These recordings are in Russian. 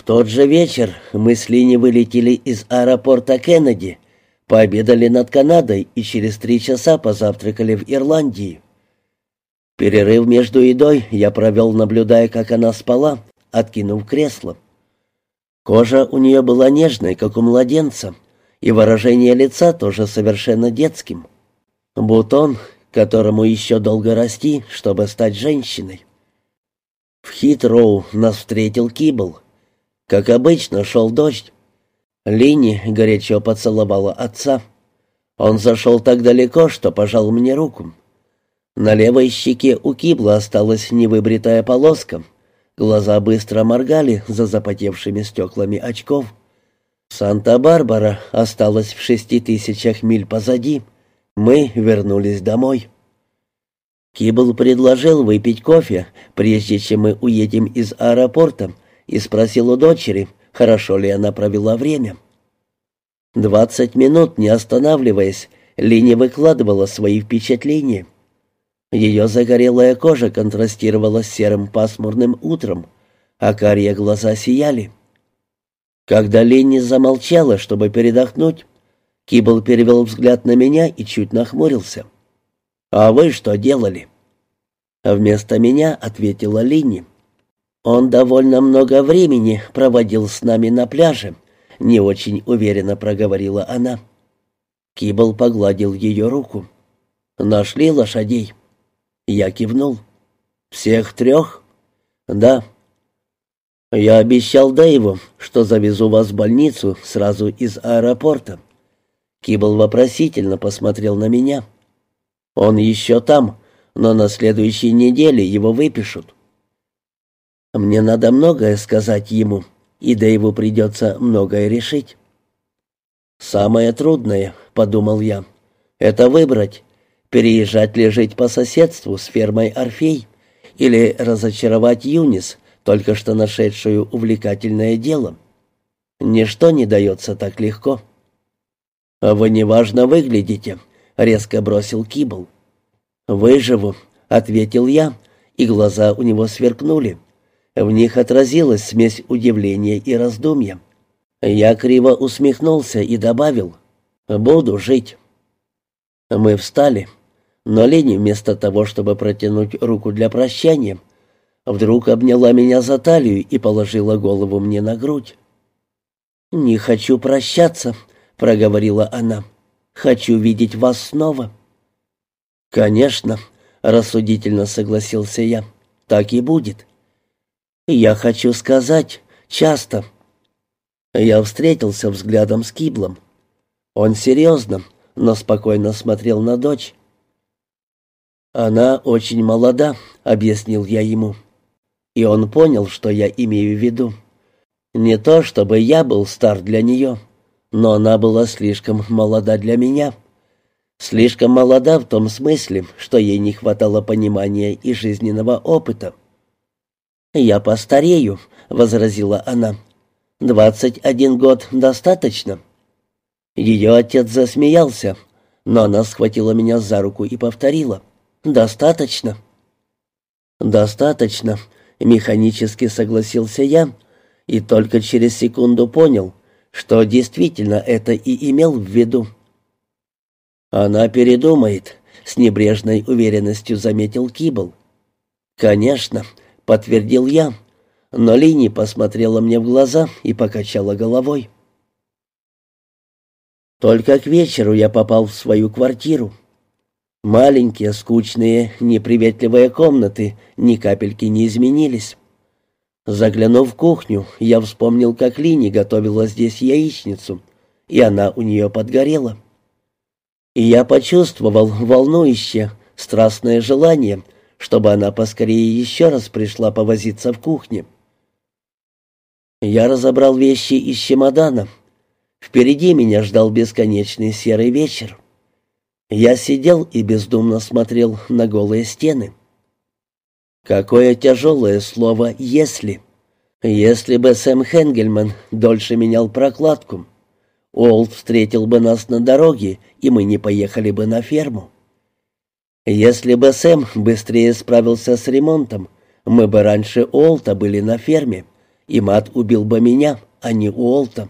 В тот же вечер мы с Лини вылетели из аэропорта Кеннеди, пообедали над Канадой и через три часа позавтракали в Ирландии. Перерыв между едой я провел, наблюдая, как она спала, откинув кресло. Кожа у нее была нежной, как у младенца, и выражение лица тоже совершенно детским. Бутон, которому еще долго расти, чтобы стать женщиной. В Хитроу нас встретил Кибл. Как обычно, шел дождь. Лини горячо поцеловала отца. Он зашел так далеко, что пожал мне руку. На левой щеке у Кибла осталась невыбритая полоска. Глаза быстро моргали за запотевшими стеклами очков. Санта-Барбара осталась в шести тысячах миль позади. Мы вернулись домой. Кибл предложил выпить кофе, прежде чем мы уедем из аэропорта, и спросил у дочери, хорошо ли она провела время. Двадцать минут, не останавливаясь, Линия выкладывала свои впечатления. Ее загорелая кожа контрастировала с серым пасмурным утром, а карие глаза сияли. Когда Ленни замолчала, чтобы передохнуть, Кибл перевел взгляд на меня и чуть нахмурился. «А вы что делали?» Вместо меня ответила Линни. «Он довольно много времени проводил с нами на пляже», — не очень уверенно проговорила она. Кибл погладил ее руку. «Нашли лошадей?» Я кивнул. «Всех трех?» «Да». «Я обещал Дэйву, что завезу вас в больницу сразу из аэропорта». Кибл вопросительно посмотрел на меня. «Он еще там, но на следующей неделе его выпишут». «Мне надо многое сказать ему, и Дэйву придется многое решить». «Самое трудное», — подумал я, — «это выбрать, переезжать ли жить по соседству с фермой Орфей или разочаровать Юнис, только что нашедшую увлекательное дело. Ничто не дается так легко. «А «Вы неважно выглядите», — резко бросил Кибл. «Выживу», — ответил я, и глаза у него сверкнули. В них отразилась смесь удивления и раздумья. Я криво усмехнулся и добавил «Буду жить». Мы встали, но Лени вместо того, чтобы протянуть руку для прощания, Вдруг обняла меня за талию и положила голову мне на грудь. «Не хочу прощаться», — проговорила она. «Хочу видеть вас снова». «Конечно», — рассудительно согласился я. «Так и будет». «Я хочу сказать, часто». Я встретился взглядом с Киблом. Он серьезно, но спокойно смотрел на дочь. «Она очень молода», — объяснил я ему и он понял, что я имею в виду. Не то, чтобы я был стар для нее, но она была слишком молода для меня. Слишком молода в том смысле, что ей не хватало понимания и жизненного опыта. «Я постарею», — возразила она. «Двадцать один год достаточно». Ее отец засмеялся, но она схватила меня за руку и повторила. «Достаточно». «Достаточно», Механически согласился я и только через секунду понял, что действительно это и имел в виду. «Она передумает», — с небрежной уверенностью заметил Кибл. «Конечно», — подтвердил я, но Лини посмотрела мне в глаза и покачала головой. Только к вечеру я попал в свою квартиру. Маленькие, скучные, неприветливые комнаты ни капельки не изменились. Заглянув в кухню, я вспомнил, как Лини готовила здесь яичницу, и она у нее подгорела. И я почувствовал волнующее, страстное желание, чтобы она поскорее еще раз пришла повозиться в кухне. Я разобрал вещи из чемодана. Впереди меня ждал бесконечный серый вечер. Я сидел и бездумно смотрел на голые стены. Какое тяжелое слово «если». Если бы Сэм Хенгельман дольше менял прокладку, Олд встретил бы нас на дороге, и мы не поехали бы на ферму. Если бы Сэм быстрее справился с ремонтом, мы бы раньше Олта были на ферме, и Мат убил бы меня, а не Уолта.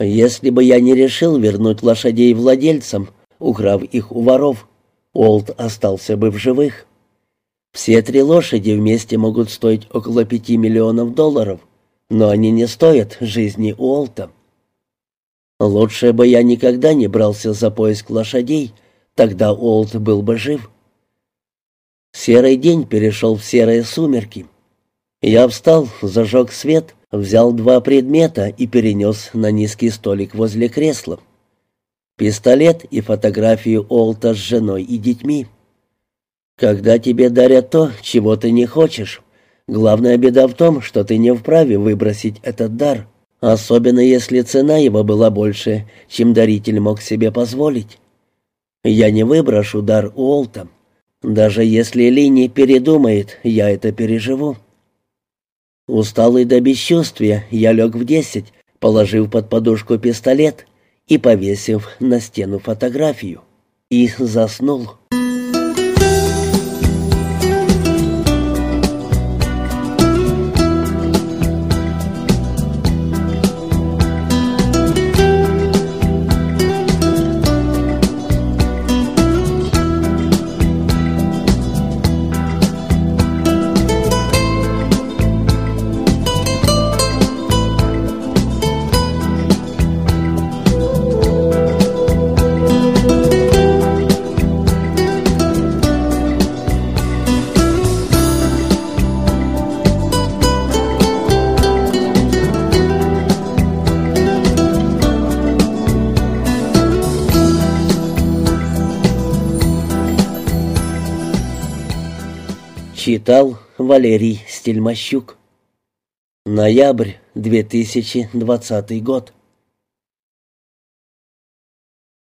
Если бы я не решил вернуть лошадей владельцам, украв их у воров, Уолт остался бы в живых. Все три лошади вместе могут стоить около пяти миллионов долларов, но они не стоят жизни Уолта. Лучше бы я никогда не брался за поиск лошадей, тогда Уолт был бы жив. Серый день перешел в серые сумерки. Я встал, зажег свет, взял два предмета и перенес на низкий столик возле кресла. Пистолет и фотографию Олта с женой и детьми. Когда тебе дарят то, чего ты не хочешь, главная беда в том, что ты не вправе выбросить этот дар, особенно если цена его была больше, чем даритель мог себе позволить. Я не выброшу дар Уолта. Даже если Лини передумает, я это переживу. Усталый до бесчувствия, я лег в десять, положив под подушку пистолет и повесив на стену фотографию. И заснул. Читал Валерий Стельмощук. Ноябрь 2020 год.